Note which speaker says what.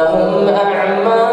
Speaker 1: لهم أعمال